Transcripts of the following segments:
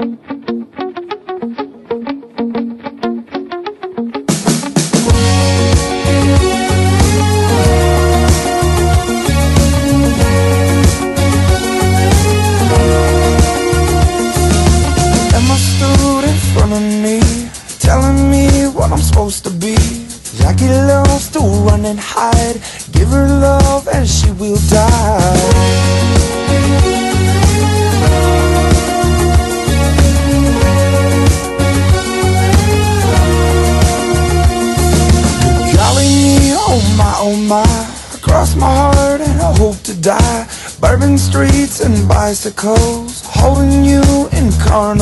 Emma stood in front of me, telling me what I'm supposed to be. Jackie loves to run and hide. Give her love and she will die. Oh my, oh my. Heart and I hope to die. Bourbon streets and bicycles, holding you in carnivals.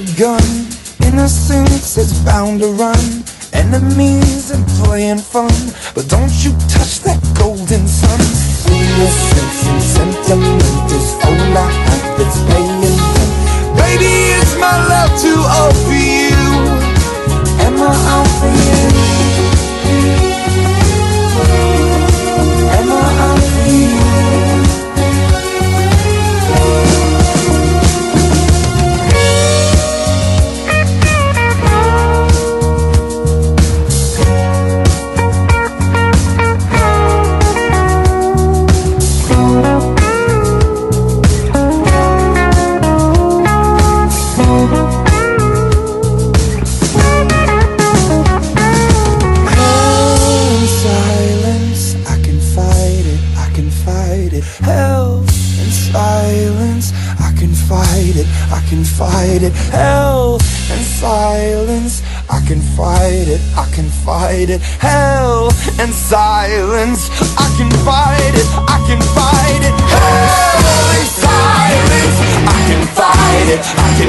Loaded gun Innocence is bound to run. Enemies and playing fun. But don't you touch that golden sun. Innocence and sentiment is all I have that's paying Baby, it's my love to offer it. Hell and silence, I can fight it, I can fight it. Hell and silence, I can fight it, I can fight it. Hell and silence, I can fight it, I can fight it. Hell in silence, I can fight it, I can